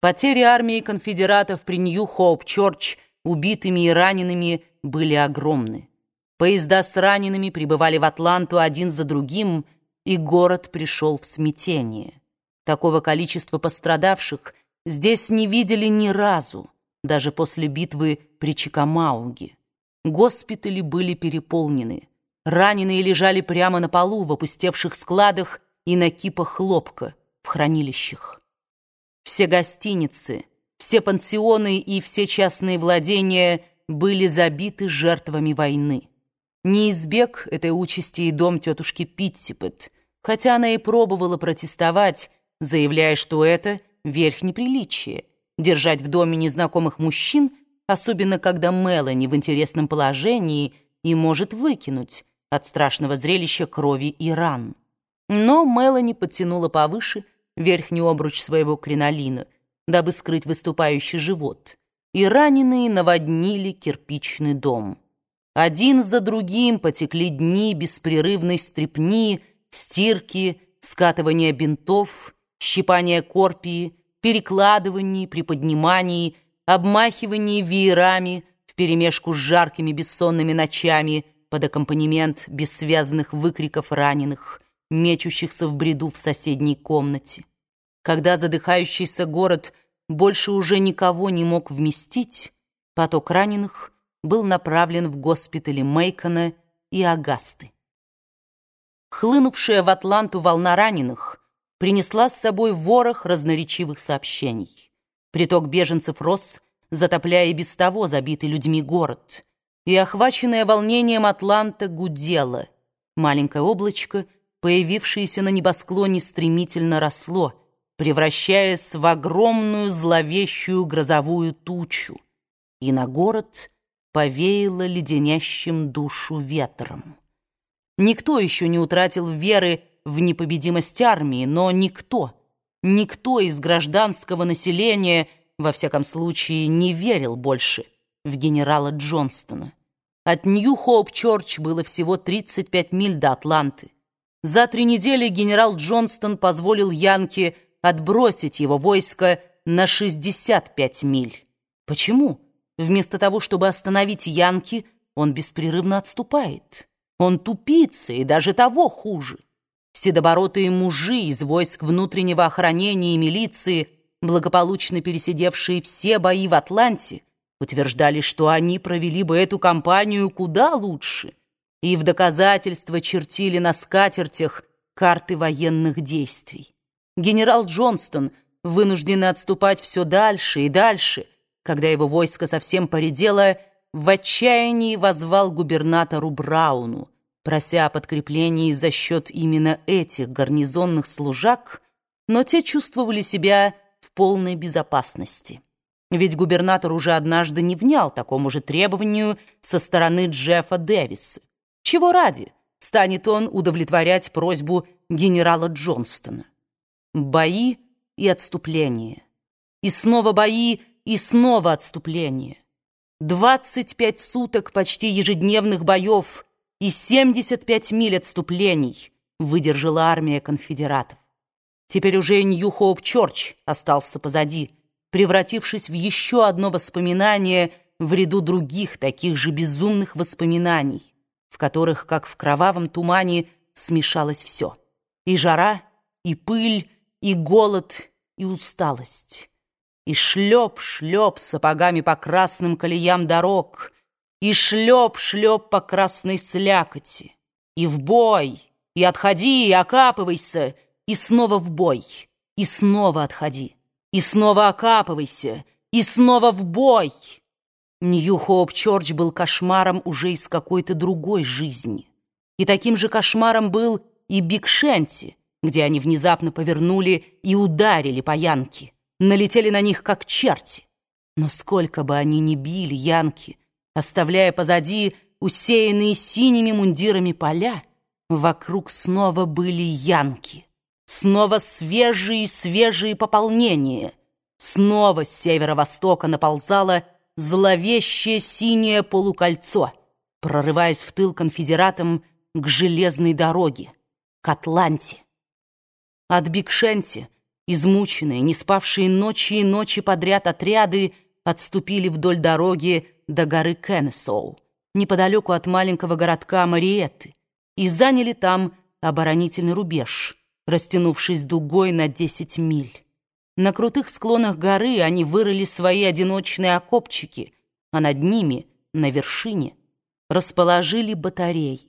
Потери армии конфедератов при Нью-Хоуп-Чорч убитыми и ранеными были огромны. Поезда с ранеными прибывали в Атланту один за другим, и город пришел в смятение. Такого количества пострадавших здесь не видели ни разу, даже после битвы при Чикамауге. Госпитали были переполнены. Раненые лежали прямо на полу в опустевших складах и на кипах хлопка в хранилищах. Все гостиницы, все пансионы и все частные владения были забиты жертвами войны. Не избег этой участи и дом тетушки Питтипет, хотя она и пробовала протестовать, заявляя, что это верх неприличия — держать в доме незнакомых мужчин, особенно когда Мелани в интересном положении и может выкинуть от страшного зрелища крови и ран. Но Мелани подтянула повыше верхний обруч своего кринолина, дабы скрыть выступающий живот, и раненые наводнили кирпичный дом. Один за другим потекли дни беспрерывной стрепни, стирки, скатывания бинтов, щипания корпии, перекладываний, приподниманий, обмахиваний веерами вперемешку с жаркими бессонными ночами под аккомпанемент бессвязных выкриков раненых, мечущихся в бреду в соседней комнате. Когда задыхающийся город больше уже никого не мог вместить, поток раненых был направлен в госпитали Мейкона и Агасты. Хлынувшая в Атланту волна раненых принесла с собой ворох разноречивых сообщений. Приток беженцев рос, затопляя и без того забитый людьми город. И охваченная волнением Атланта гудела. Маленькое облачко, появившееся на небосклоне, стремительно росло, превращаясь в огромную зловещую грозовую тучу. И на город повеяло леденящим душу ветром. Никто еще не утратил веры в непобедимость армии, но никто, никто из гражданского населения, во всяком случае, не верил больше в генерала Джонстона. От Нью-Хоуп-Чорч было всего 35 миль до Атланты. За три недели генерал Джонстон позволил Янке отбросить его войско на 65 миль. Почему? Вместо того, чтобы остановить Янки, он беспрерывно отступает. Он тупица и даже того хуже. Седоборотые мужи из войск внутреннего охранения и милиции, благополучно пересидевшие все бои в Атланте, утверждали, что они провели бы эту кампанию куда лучше и в доказательство чертили на скатертях карты военных действий. Генерал Джонстон, вынужденный отступать все дальше и дальше, когда его войско совсем поредело, в отчаянии возвал губернатору Брауну, прося о подкреплении за счет именно этих гарнизонных служак, но те чувствовали себя в полной безопасности. Ведь губернатор уже однажды не внял такому же требованию со стороны Джеффа Дэвиса. Чего ради станет он удовлетворять просьбу генерала Джонстона? Бои и отступление. И снова бои, и снова отступление. 25 суток почти ежедневных боев — и 75 миль отступлений выдержала армия конфедератов. Теперь уже Нью-Хоуп-Чорч остался позади, превратившись в еще одно воспоминание в ряду других таких же безумных воспоминаний, в которых, как в кровавом тумане, смешалось все. И жара, и пыль, и голод, и усталость. И шлеп-шлеп сапогами по красным колеям дорог — и шлеп-шлеп по красной слякоти, и в бой, и отходи, и окапывайся, и снова в бой, и снова отходи, и снова окапывайся, и снова в бой. Нью-Хоуп-Чорч был кошмаром уже из какой-то другой жизни. И таким же кошмаром был и Биг-Шенти, где они внезапно повернули и ударили по янки, налетели на них как черти. Но сколько бы они ни били Янки, оставляя позади усеянные синими мундирами поля, вокруг снова были янки, снова свежие-свежие пополнения, снова с северо-востока наползало зловещее синее полукольцо, прорываясь в тыл конфедератам к железной дороге, к Атланте. От Бикшенти Измученные, не спавшие ночи и ночи подряд отряды отступили вдоль дороги до горы Кеннесоу, неподалеку от маленького городка Мариетты, и заняли там оборонительный рубеж, растянувшись дугой на 10 миль. На крутых склонах горы они вырыли свои одиночные окопчики, а над ними, на вершине, расположили батареи.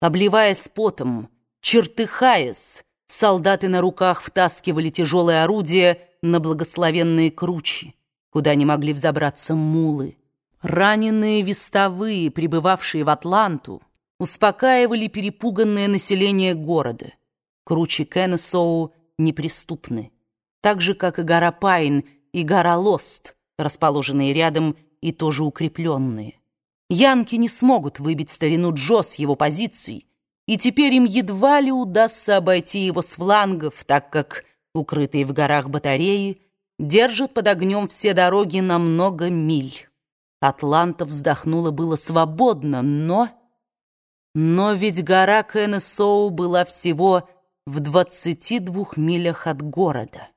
Обливаясь потом, чертыхаясь, солдаты на руках втаскивали тяжелые орудия на благословенные кручи, куда не могли взобраться мулы. Раненые вестовые, прибывавшие в Атланту, успокаивали перепуганное население города. Кручи Кеннесоу неприступны, так же, как и гора Пайн и гора Лост, расположенные рядом и тоже укрепленные. Янки не смогут выбить старину Джо с его позиций, и теперь им едва ли удастся обойти его с флангов, так как укрытые в горах батареи держат под огнем все дороги на много миль. Атланта вздохнула было свободно, но... Но ведь гора Кеннесоу была всего в 22 милях от города.